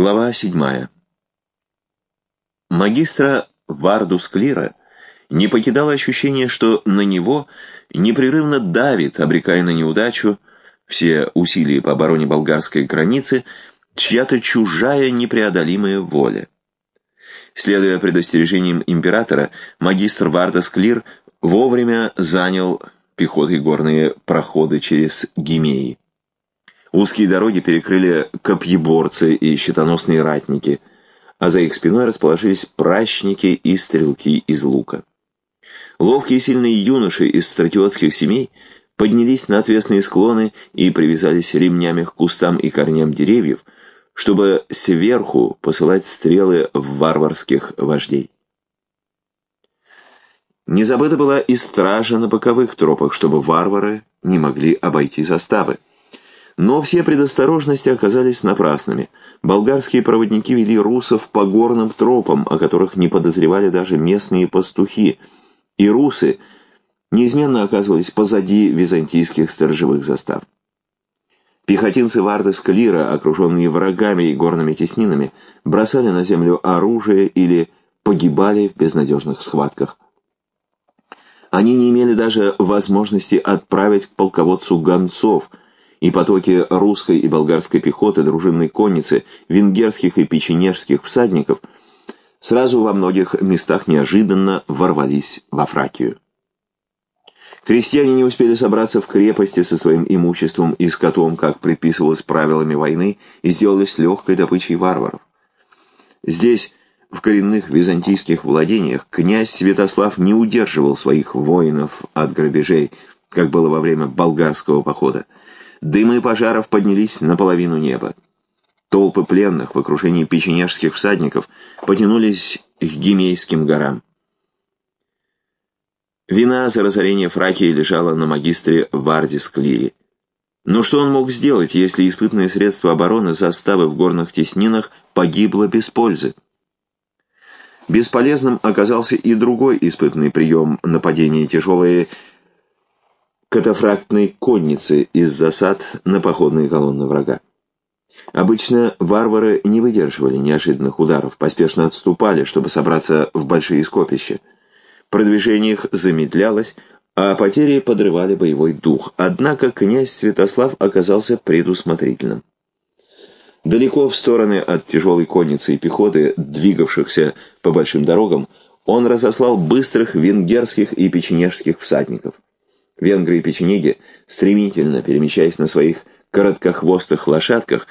Глава 7. Магистра Вардус Клира не покидало ощущение, что на него непрерывно давит, обрекая на неудачу, все усилия по обороне болгарской границы, чья-то чужая непреодолимая воля. Следуя предостережениям императора, магистр Вардас Клир вовремя занял пехотой горные проходы через Гимеи. Узкие дороги перекрыли копьеборцы и щитоносные ратники, а за их спиной расположились пращники и стрелки из лука. Ловкие и сильные юноши из стратиотских семей поднялись на отвесные склоны и привязались ремнями к кустам и корням деревьев, чтобы сверху посылать стрелы в варварских вождей. Не забыта была и стража на боковых тропах, чтобы варвары не могли обойти заставы. Но все предосторожности оказались напрасными. Болгарские проводники вели русов по горным тропам, о которых не подозревали даже местные пастухи, и русы неизменно оказывались позади византийских сторожевых застав. Пехотинцы Варда Склира, окруженные врагами и горными теснинами, бросали на землю оружие или погибали в безнадежных схватках. Они не имели даже возможности отправить к полководцу гонцов – и потоки русской и болгарской пехоты, дружинной конницы, венгерских и печенежских всадников сразу во многих местах неожиданно ворвались во Фракию. Крестьяне не успели собраться в крепости со своим имуществом и скотом, как предписывалось правилами войны, и сделались легкой добычей варваров. Здесь, в коренных византийских владениях, князь Святослав не удерживал своих воинов от грабежей, как было во время болгарского похода. Дымы пожаров поднялись наполовину неба. Толпы пленных в окружении печенежских всадников потянулись к Гимейским горам. Вина за разорение Фракии лежала на магистре Вардис Клири. Но что он мог сделать, если испытанные средства обороны заставы в горных теснинах погибло без пользы? Бесполезным оказался и другой испытанный прием нападения тяжелые катафрактной конницы из засад на походные колонны врага. Обычно варвары не выдерживали неожиданных ударов, поспешно отступали, чтобы собраться в большие скопища. Продвижение их замедлялось, а потери подрывали боевой дух. Однако князь Святослав оказался предусмотрительным. Далеко в стороны от тяжелой конницы и пехоты, двигавшихся по большим дорогам, он разослал быстрых венгерских и печенежских всадников. Венгры и печенеги, стремительно перемещаясь на своих короткохвостых лошадках,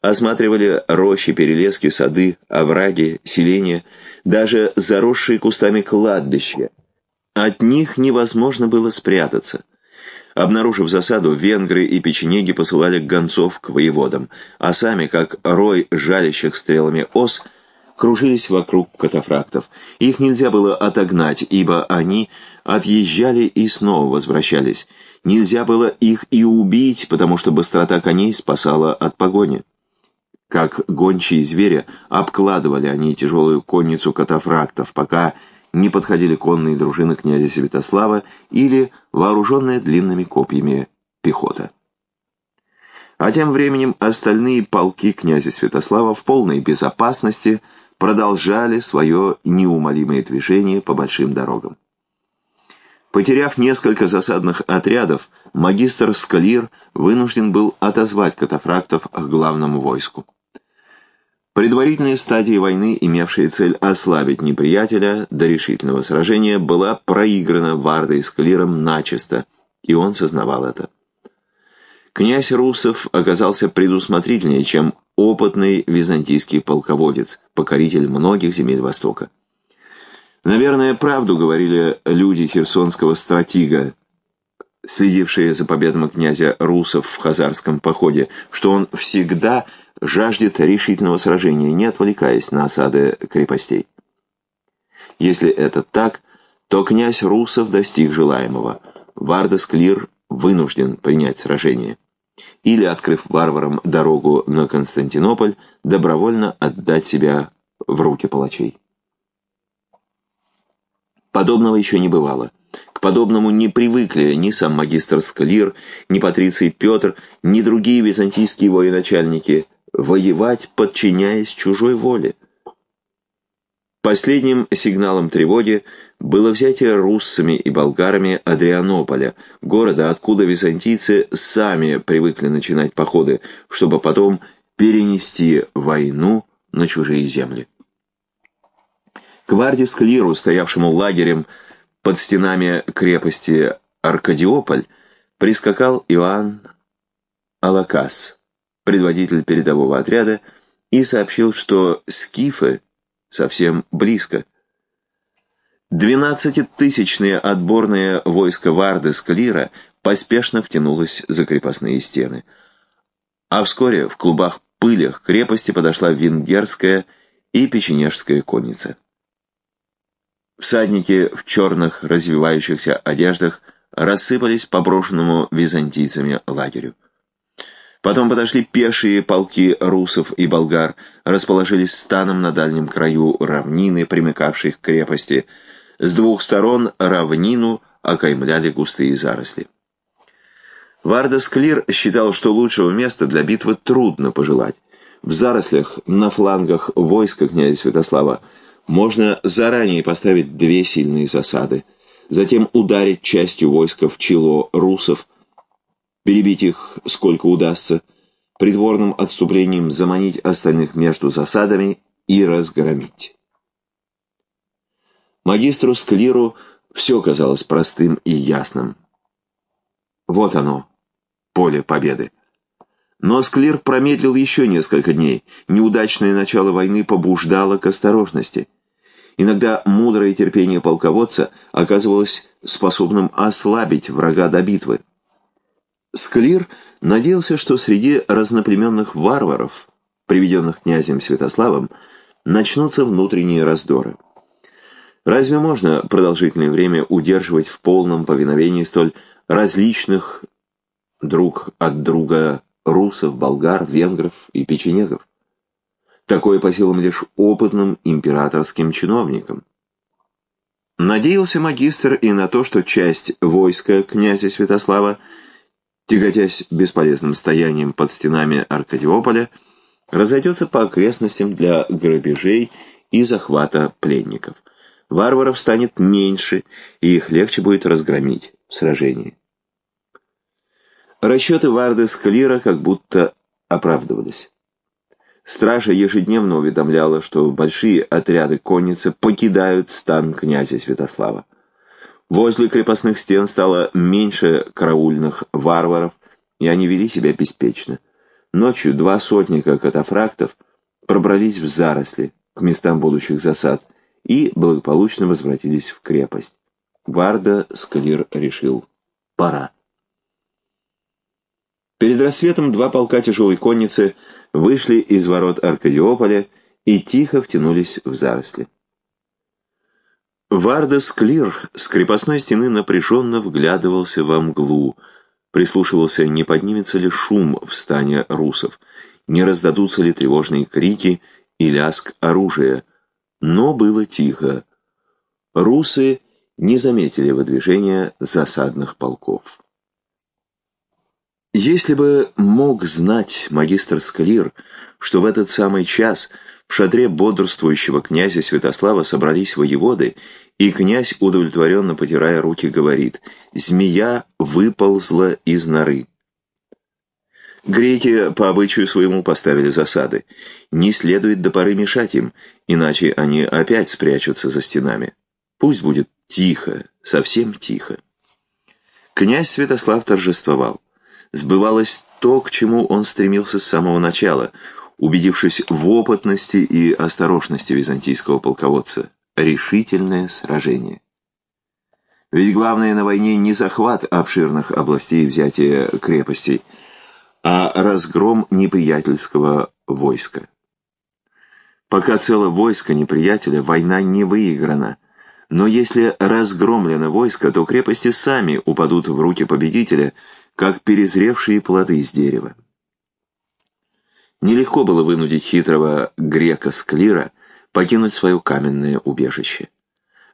осматривали рощи, перелески, сады, овраги, селения, даже заросшие кустами кладбища. От них невозможно было спрятаться. Обнаружив засаду, венгры и печенеги посылали гонцов к воеводам, а сами, как рой жалящих стрелами ос, кружились вокруг катафрактов. Их нельзя было отогнать, ибо они отъезжали и снова возвращались. Нельзя было их и убить, потому что быстрота коней спасала от погони. Как гончие звери, обкладывали они тяжелую конницу катафрактов, пока не подходили конные дружины князя Святослава или вооруженная длинными копьями пехота. А тем временем остальные полки князя Святослава в полной безопасности – продолжали свое неумолимое движение по большим дорогам. Потеряв несколько засадных отрядов, магистр Скалир вынужден был отозвать катафрактов к главному войску. Предварительная стадия войны, имевшая цель ослабить неприятеля до решительного сражения, была проиграна Вардой Скалиром начисто, и он сознавал это. Князь Русов оказался предусмотрительнее, чем опытный византийский полководец, покоритель многих земель Востока. Наверное, правду говорили люди херсонского стратига, следившие за победами князя Русов в хазарском походе, что он всегда жаждет решительного сражения, не отвлекаясь на осады крепостей. Если это так, то князь Русов достиг желаемого. Вардас Клир вынужден принять сражение или, открыв варварам дорогу на Константинополь, добровольно отдать себя в руки палачей. Подобного еще не бывало. К подобному не привыкли ни сам магистр Склир, ни патриций Петр, ни другие византийские военачальники. воевать, подчиняясь чужой воле. Последним сигналом тревоги было взятие руссами и болгарами Адрианополя, города, откуда византийцы сами привыкли начинать походы, чтобы потом перенести войну на чужие земли. К Вардис Клиру, стоявшему лагерем под стенами крепости Аркадиополь, прискакал Иоанн Алакас, предводитель передового отряда, и сообщил, что скифы совсем близко. Двенадцатитысячное отборное войско Варды Склира поспешно втянулось за крепостные стены. А вскоре в клубах пылях крепости подошла венгерская и печенежская конница. Всадники в черных развивающихся одеждах рассыпались по брошенному византийцами лагерю. Потом подошли пешие полки русов и болгар, расположились станом на дальнем краю равнины, примыкавшей к крепости. С двух сторон равнину окаймляли густые заросли. Вардас Клир считал, что лучшего места для битвы трудно пожелать. В зарослях на флангах войска князя Святослава можно заранее поставить две сильные засады, затем ударить частью войска в чело русов, перебить их сколько удастся, придворным отступлением заманить остальных между засадами и разгромить. Магистру Склиру все казалось простым и ясным. Вот оно, поле победы. Но Склир промедлил еще несколько дней. Неудачное начало войны побуждало к осторожности. Иногда мудрое терпение полководца оказывалось способным ослабить врага до битвы. Склир надеялся, что среди разноплеменных варваров, приведенных князем Святославом, начнутся внутренние раздоры. Разве можно продолжительное время удерживать в полном повиновении столь различных друг от друга русов, болгар, венгров и печенегов? Такое по силам лишь опытным императорским чиновникам. Надеялся магистр и на то, что часть войска князя Святослава тяготясь бесполезным стоянием под стенами Аркадиополя, разойдется по окрестностям для грабежей и захвата пленников. Варваров станет меньше, и их легче будет разгромить в сражении. Расчеты Варды Склира как будто оправдывались. Стража ежедневно уведомляла, что большие отряды конницы покидают стан князя Святослава. Возле крепостных стен стало меньше караульных варваров, и они вели себя беспечно. Ночью два сотника катафрактов пробрались в заросли к местам будущих засад и благополучно возвратились в крепость. Варда Склир решил «пора». Перед рассветом два полка тяжелой конницы вышли из ворот Аркадиополя и тихо втянулись в заросли. Вардес Клир с крепостной стены напряженно вглядывался во мглу, прислушивался, не поднимется ли шум в стане русов, не раздадутся ли тревожные крики и лязг оружия. Но было тихо. Русы не заметили выдвижения засадных полков. Если бы мог знать магистр Склир, что в этот самый час в шатре бодрствующего князя Святослава собрались воеводы, и князь, удовлетворенно потирая руки, говорит «Змея выползла из норы». Греки по обычаю своему поставили засады. Не следует до поры мешать им, иначе они опять спрячутся за стенами. Пусть будет тихо, совсем тихо. Князь Святослав торжествовал. Сбывалось то, к чему он стремился с самого начала, убедившись в опытности и осторожности византийского полководца решительное сражение. Ведь главное на войне не захват обширных областей и взятие крепостей, а разгром неприятельского войска. Пока целое войско неприятеля, война не выиграна. Но если разгромлено войско, то крепости сами упадут в руки победителя, как перезревшие плоды из дерева. Нелегко было вынудить хитрого грека Склира покинуть свое каменное убежище.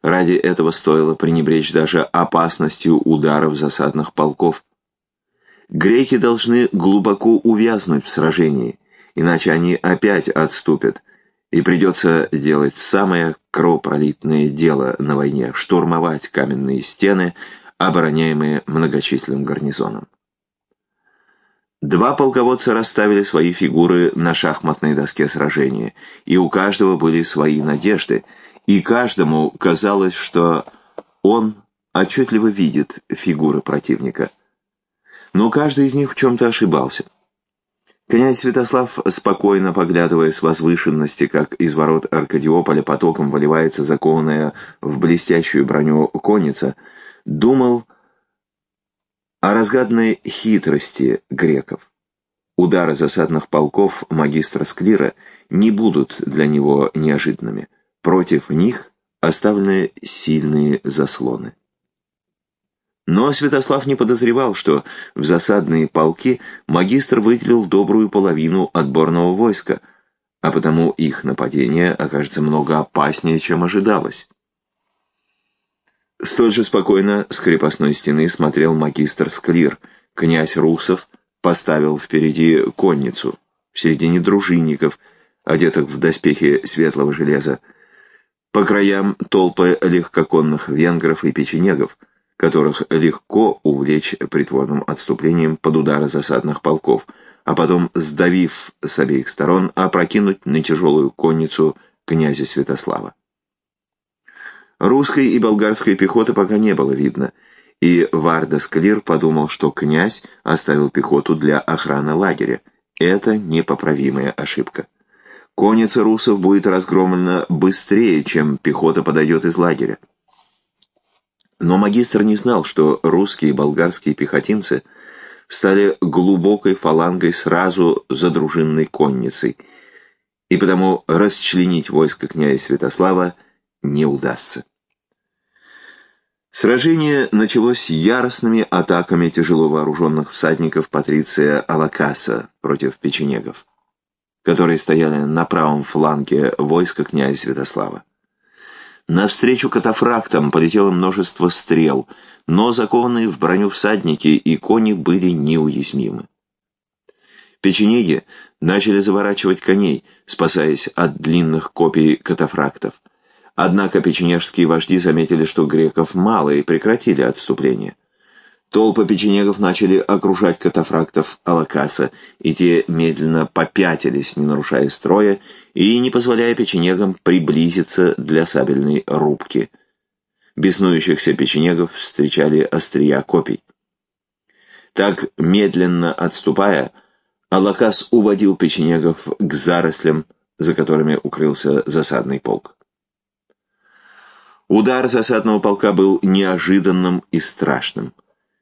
Ради этого стоило пренебречь даже опасностью ударов засадных полков. Греки должны глубоко увязнуть в сражении, иначе они опять отступят, и придется делать самое кровопролитное дело на войне — штурмовать каменные стены, обороняемые многочисленным гарнизоном. Два полководца расставили свои фигуры на шахматной доске сражения, и у каждого были свои надежды, и каждому казалось, что он отчетливо видит фигуры противника. Но каждый из них в чем-то ошибался. Князь Святослав, спокойно поглядывая с возвышенности, как из ворот Аркадиополя потоком выливается закованная в блестящую броню конница, думал о разгаданной хитрости греков. Удары засадных полков магистра Склира не будут для него неожиданными. Против них оставлены сильные заслоны. Но Святослав не подозревал, что в засадные полки магистр выделил добрую половину отборного войска, а потому их нападение окажется много опаснее, чем ожидалось. Столь же спокойно с крепостной стены смотрел магистр Склир. Князь Русов поставил впереди конницу, в середине дружинников, одетых в доспехи светлого железа. По краям толпы легкоконных венгров и печенегов, которых легко увлечь притворным отступлением под удары засадных полков, а потом, сдавив с обеих сторон, опрокинуть на тяжелую конницу князя Святослава. Русской и болгарской пехоты пока не было видно, и Варда Склир подумал, что князь оставил пехоту для охраны лагеря. Это непоправимая ошибка. Конница русов будет разгромлена быстрее, чем пехота подойдет из лагеря. Но магистр не знал, что русские и болгарские пехотинцы стали глубокой фалангой сразу за дружинной конницей, и потому расчленить войско князя Святослава не удастся. Сражение началось яростными атаками тяжело вооруженных всадников Патриция Алакаса против печенегов, которые стояли на правом фланге войска князя Святослава. Навстречу катафрактам полетело множество стрел, но закованные в броню всадники и кони были неуязвимы. Печенеги начали заворачивать коней, спасаясь от длинных копий катафрактов. Однако печенежские вожди заметили, что греков мало, и прекратили отступление. Толпы печенегов начали окружать катафрактов Алакаса, и те медленно попятились, не нарушая строя, и не позволяя печенегам приблизиться для сабельной рубки. Беснующихся печенегов встречали острия копий. Так, медленно отступая, Алакас уводил печенегов к зарослям, за которыми укрылся засадный полк. Удар засадного полка был неожиданным и страшным.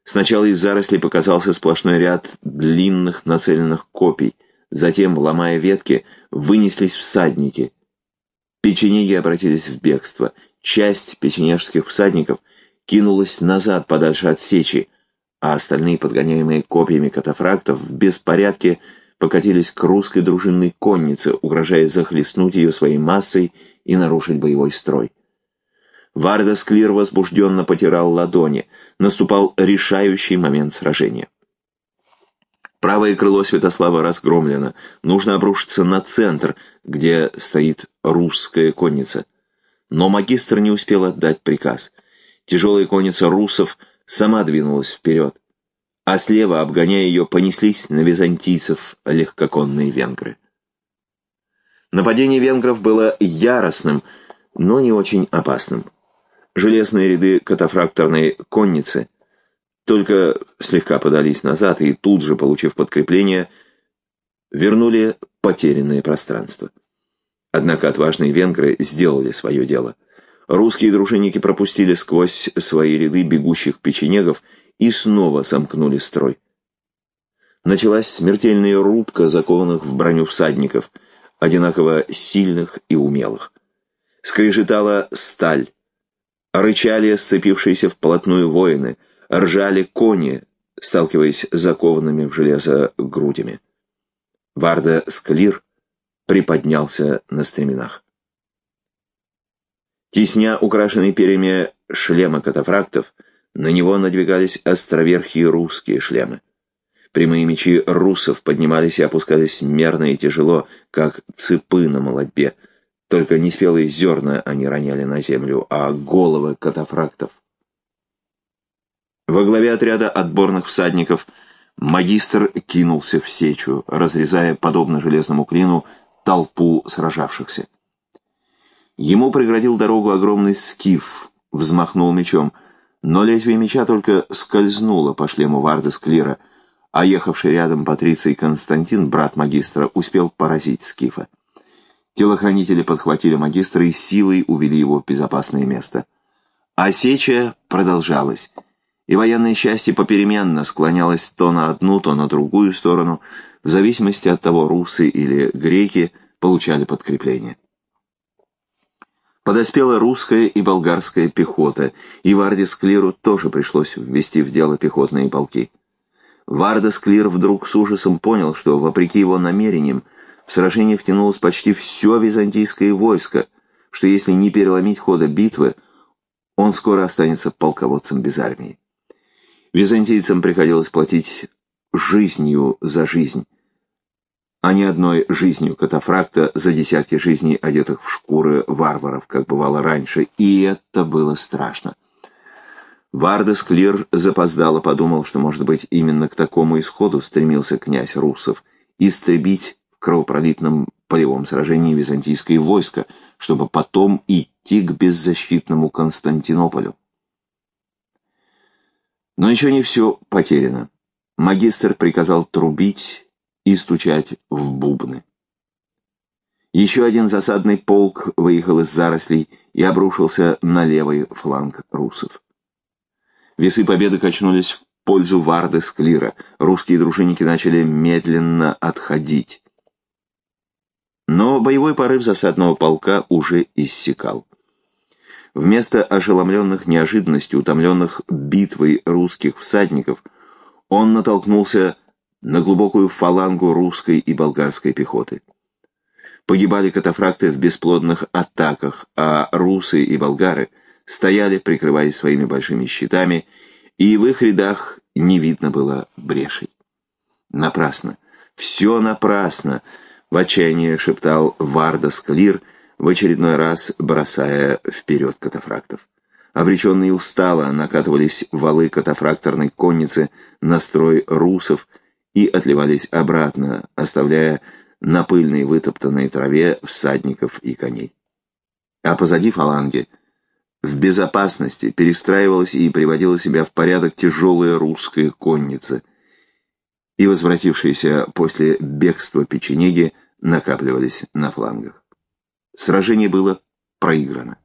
Сначала из зарослей показался сплошной ряд длинных нацеленных копий, затем, ломая ветки, вынеслись всадники. Печенеги обратились в бегство. Часть печенежских всадников кинулась назад подальше от сечи, а остальные, подгоняемые копьями катафрактов, в беспорядке покатились к русской дружинной коннице, угрожая захлестнуть ее своей массой и нарушить боевой строй. Вардас Клир возбужденно потирал ладони. Наступал решающий момент сражения. Правое крыло Святослава разгромлено. Нужно обрушиться на центр, где стоит русская конница. Но магистр не успел отдать приказ. Тяжелая конница русов сама двинулась вперед. А слева, обгоняя ее, понеслись на византийцев легкоконные венгры. Нападение венгров было яростным, но не очень опасным. Железные ряды катафракторной конницы только слегка подались назад и тут же, получив подкрепление, вернули потерянное пространство. Однако отважные венгры сделали свое дело. Русские дружинники пропустили сквозь свои ряды бегущих печенегов и снова сомкнули строй. Началась смертельная рубка закованных в броню всадников, одинаково сильных и умелых. Скрежетала сталь, Рычали сцепившиеся вплотную воины, ржали кони, сталкиваясь закованными в железо грудями. Варда Склир приподнялся на стременах. Тесня, украшенный перьями шлема катафрактов, на него надвигались островерхие русские шлемы. Прямые мечи русов поднимались и опускались мерно и тяжело, как цепы на молотьбе. Только неспелые зерна они роняли на землю, а головы катафрактов. Во главе отряда отборных всадников магистр кинулся в сечу, разрезая, подобно железному клину, толпу сражавшихся. Ему преградил дорогу огромный скиф, взмахнул мечом, но лезвие меча только скользнуло по шлему Варды Склира, а ехавший рядом Патриций Константин, брат магистра, успел поразить скифа. Телохранители подхватили магистра и силой увели его в безопасное место. А сеча продолжалась, и военное счастье попеременно склонялось то на одну, то на другую сторону, в зависимости от того, русы или греки получали подкрепление. Подоспела русская и болгарская пехота, и Варде Склиру тоже пришлось ввести в дело пехотные полки. Варда Склир вдруг с ужасом понял, что, вопреки его намерениям, в сражение втянулось почти все византийское войско, что если не переломить хода битвы, он скоро останется полководцем без армии. Византийцам приходилось платить жизнью за жизнь, а не одной жизнью катафракта за десятки жизней, одетых в шкуры варваров, как бывало раньше, и это было страшно. Вардес Клир запоздало подумал, что, может быть, именно к такому исходу стремился князь Русов — истребить кровопролитном полевом сражении византийское войско, чтобы потом идти к беззащитному Константинополю. Но еще не все потеряно. Магистр приказал трубить и стучать в бубны. Еще один засадный полк выехал из зарослей и обрушился на левый фланг русов. Весы победы качнулись в пользу Варды Склира. Русские дружинники начали медленно отходить. Но боевой порыв засадного полка уже иссякал. Вместо ошеломленных неожиданностью, утомленных битвой русских всадников, он натолкнулся на глубокую фалангу русской и болгарской пехоты. Погибали катафракты в бесплодных атаках, а русы и болгары стояли, прикрываясь своими большими щитами, и в их рядах не видно было брешей. Напрасно, все напрасно, в отчаянии шептал Варда Склир, в очередной раз бросая вперед катафрактов. Обреченные устало накатывались валы катафракторной конницы на строй русов, и отливались обратно, оставляя на пыльной вытоптанной траве всадников и коней. А позади фаланги, в безопасности, перестраивалась и приводила себя в порядок тяжелая русская конница, и возвратившиеся после бегства печенеги накапливались на флангах. Сражение было проиграно.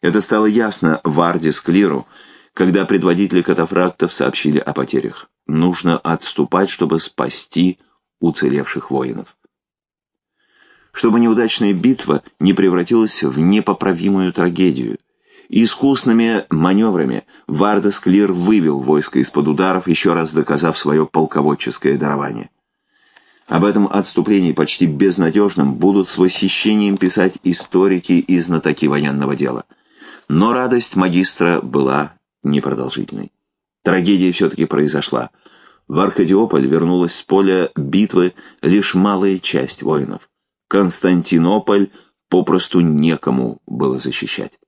Это стало ясно Варде Склиру, когда предводители катафрактов сообщили о потерях нужно отступать, чтобы спасти уцелевших воинов. Чтобы неудачная битва не превратилась в непоправимую трагедию, искусными маневрами Вардас Клир вывел войско из-под ударов, еще раз доказав свое полководческое дарование. Об этом отступлении почти безнадежном будут с восхищением писать историки и знатоки военного дела. Но радость магистра была непродолжительной. Трагедия все-таки произошла. В Аркадиополь вернулась с поля битвы лишь малая часть воинов. Константинополь попросту некому было защищать.